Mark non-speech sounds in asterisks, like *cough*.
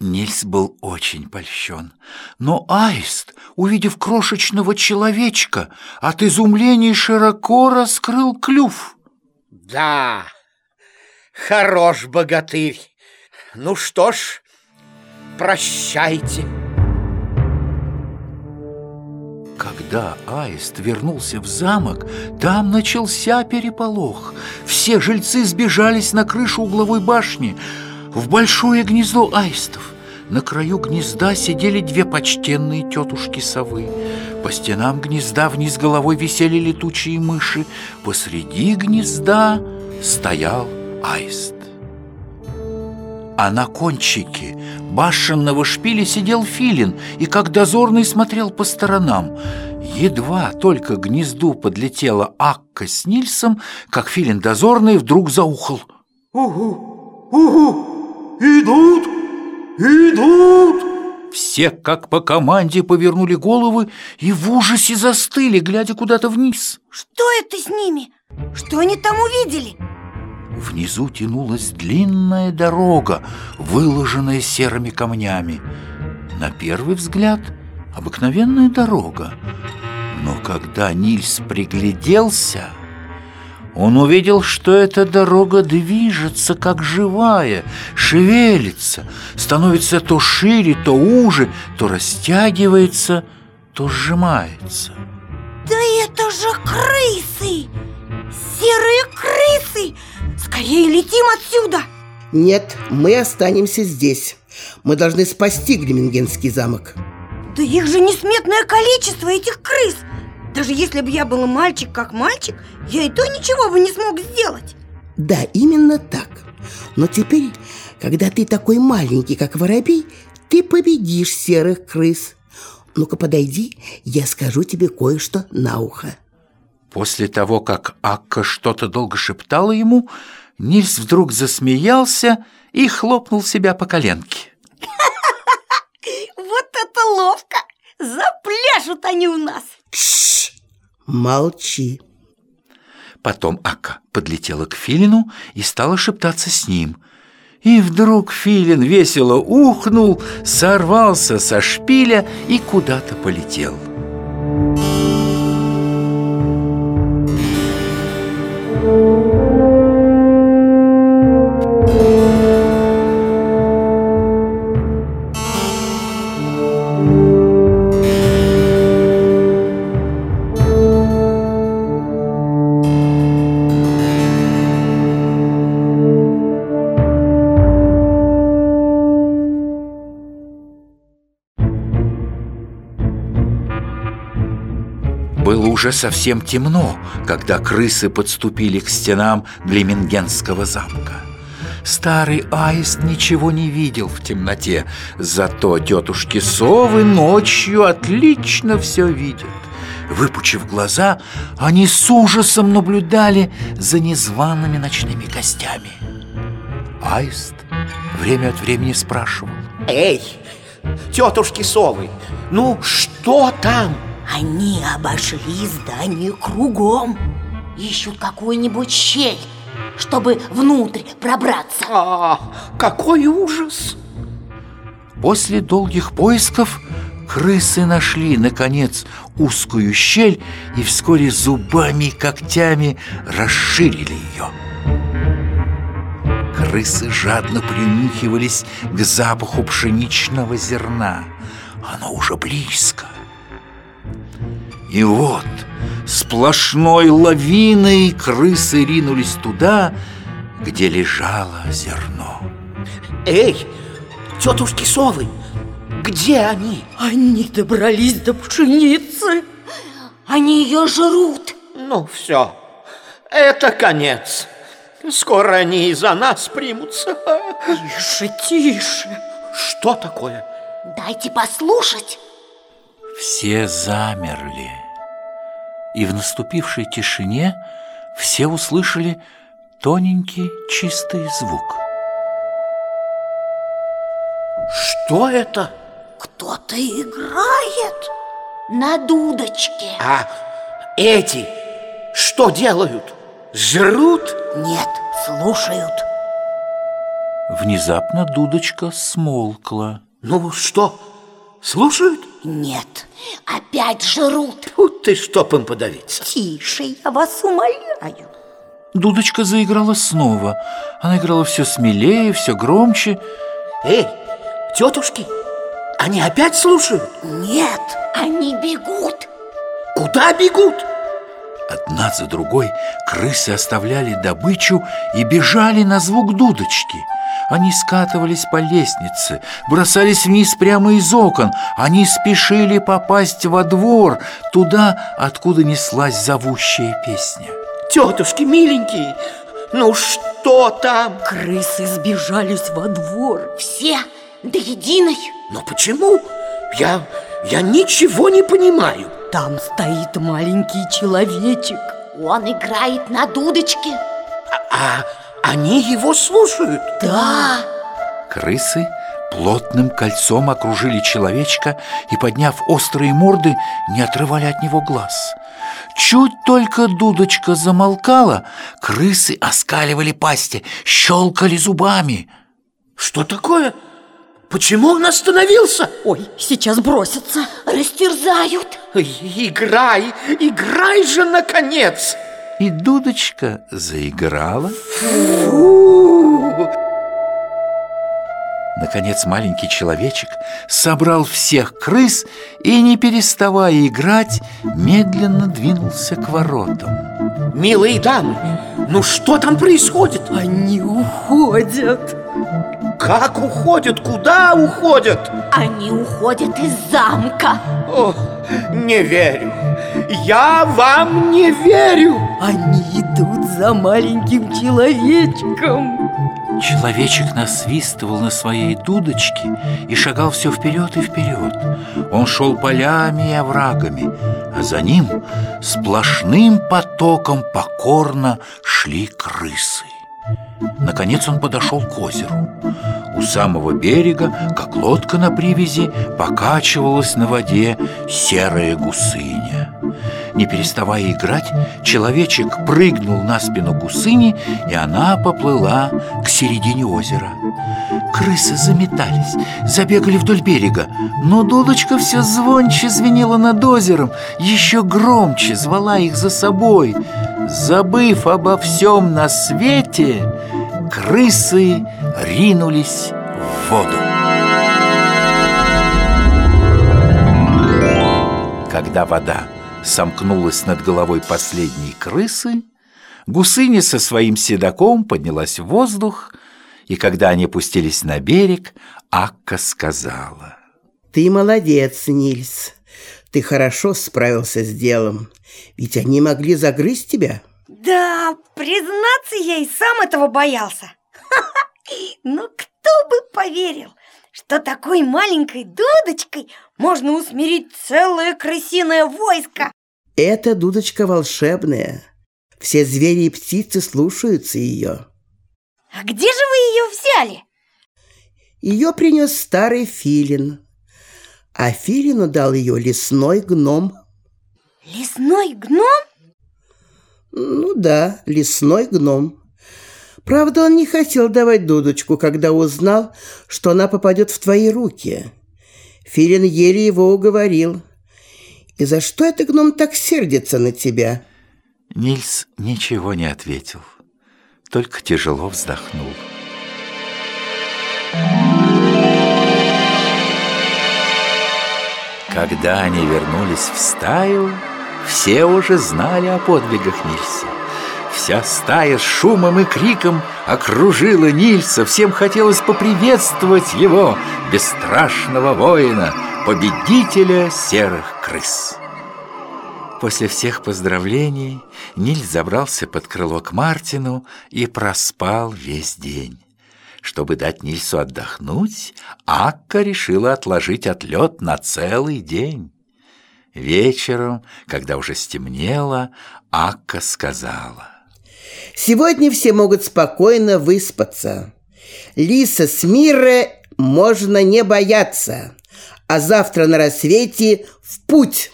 Нильс был очень польщен. Но Аист, увидев крошечного человечка, от изумления широко раскрыл клюв. Да, хорош богатырь. Ну что ж, прощайте. Когда Аист вернулся в замок, там начался переполох. Все жильцы сбежались на крышу угловой башни, в большое гнездо аистов. На краю гнезда сидели две почтенные тетушки-совы. По стенам гнезда вниз головой висели летучие мыши. Посреди гнезда стоял аист. А на кончике башенного шпиля сидел филин и как дозорный смотрел по сторонам. Едва только к гнезду подлетела Акка с Нильсом, как филин дозорный вдруг заухал. «Угу! Угу! Идут! Идут!» Все, как по команде, повернули головы и в ужасе застыли, глядя куда-то вниз. Что это с ними? Что они там увидели? Внизу тянулась длинная дорога, выложенная серыми камнями. На первый взгляд обыкновенная дорога. Но когда Нильс пригляделся, он увидел, что эта дорога движется, как живая, шевелится, становится то шире, то уже, то растягивается, то сжимается. Да это же крысы! Серые крысы! Скорее летим отсюда! Нет, мы останемся здесь. Мы должны спасти Гремингенский замок. Да их же несметное количество, этих крыс! Даже если бы я был мальчик как мальчик, я и то ничего бы не смог сделать Да, именно так Но теперь, когда ты такой маленький, как воробей Ты победишь серых крыс Ну-ка подойди, я скажу тебе кое-что на ухо После того, как Акка что-то долго шептала ему, Нильс вдруг засмеялся и хлопнул себя по коленке. *laughs* Вот это ловко! Запляшут они у нас! Тш, молчи Потом Акка подлетела к Филину и стала шептаться с ним. И вдруг Филин весело ухнул, сорвался со шпиля и куда-то полетел. Было уже совсем темно, когда крысы подступили к стенам Глемингенского замка. Старый аист ничего не видел в темноте, зато тетушки совы ночью отлично все видят. Выпучив глаза, они с ужасом наблюдали за незваными ночными гостями. Аист время от времени спрашивал. Эй, тетушки совы, ну что там? Они обошли здание кругом Ищут какую-нибудь щель, чтобы внутрь пробраться А, какой ужас! После долгих поисков крысы нашли, наконец, узкую щель и вскоре зубами и когтями расширили ее. Крысы жадно принюхивались к запаху пшеничного зерна. Оно уже близко. И вот сплошной лавиной крысы ринулись туда, где лежало зерно. Эй, тетушки совы, где они? Они добрались до пшеницы Они ее жрут Ну все, это конец. Скоро они и за нас примутся. Тише, тише Что такое? Дайте послушать Все замерли, и в наступившей тишине все услышали тоненький чистый звук. Что это? Кто-то играет на дудочке А эти что делают? Жрут? Нет, слушают Внезапно дудочка смолкла. Ну что, слушают? Нет, опять жрут. Тут ты чтоб им подавиться. Тише, я вас умоляю. Дудочка заиграла снова. Она играла все смелее, все громче. Эй, тетушки, они опять слушают? Нет, они бегут. Куда бегут? Одна за другой крысы оставляли добычу и бежали на звук дудочки. Они скатывались по лестнице, бросались вниз прямо из окон. Они спешили попасть во двор, туда, откуда неслась зовущая песня. Тетушки миленькие, ну что там? Крысы сбежались во двор. Все до единой. Но почему? Я, я ничего не понимаю. Там стоит маленький человечек. Он играет на дудочке. А они его слушают? Да. Крысы плотным кольцом окружили человечка и, подняв острые морды, не отрывали от него глаз. Чуть только дудочка замолкала, крысы оскаливали пасти, щелкали зубами. Что такое? Почему он остановился? Ой, сейчас бросится. Растерзают. Играй, играй же, наконец! И дудочка заиграла. Наконец маленький человечек собрал всех крыс и, не переставая играть, медленно двинулся к воротам. Милые дамы, ну что там происходит? Они уходят. Как уходят? Куда уходят? Они уходят из замка. О, не верю. Я вам не верю. Они идут за маленьким человечком. Человечек насвистывал на своей дудочке и шагал все вперед и вперед. Он шел полями и оврагами, а за ним сплошным потоком покорно шли крысы. Наконец он подошел к озеру. У самого берега, как лодка на привязи, покачивалась на воде серая гусыня. Не переставая играть, человечек прыгнул на спину гусыни, и она поплыла к середине озера. Крысы заметались, забегали вдоль берега, но дудочка все звонче звенела над озером, еще громче звала их за собой. Забыв обо всем на свете, крысы ринулись в воду. Когда вода сомкнулась над головой последней крысы, гусыня со своим седаком поднялась в воздух, и когда они пустились на берег, Акка сказала. Ты молодец, Нильс. Ты хорошо справился с делом. Ведь они могли загрызть тебя. Да, признаться, я и сам этого боялся. *laughs* Но кто бы поверил, что такой маленькой дудочкой можно усмирить целое крысиное войско. Эта дудочка волшебная. Все звери и птицы слушаются ее. А где же вы ее взяли? Ее принес старый филин. А филину дал ее лесной гном. Лесной гном? Ну да, лесной гном. Правда, он не хотел давать дудочку, когда узнал, что она попадет в твои руки. Филин еле его уговорил. И за что это гном так сердится на тебя? Нильс ничего не ответил, только тяжело вздохнул. Когда они вернулись в стаю, все уже знали о подвигах Нильса. Вся стая с шумом и криком окружила Нильса. Всем хотелось поприветствовать его, бесстрашного воина, победителя серых крыс. После всех поздравлений Нильс забрался под крыло к Мартину и проспал весь день. Чтобы дать Нильсу отдохнуть, Акка решила отложить отлет на целый день. Вечером, когда уже стемнело, Акка сказала. Сегодня все могут спокойно выспаться. Лиса с Мирой можно не бояться. А завтра на рассвете в путь.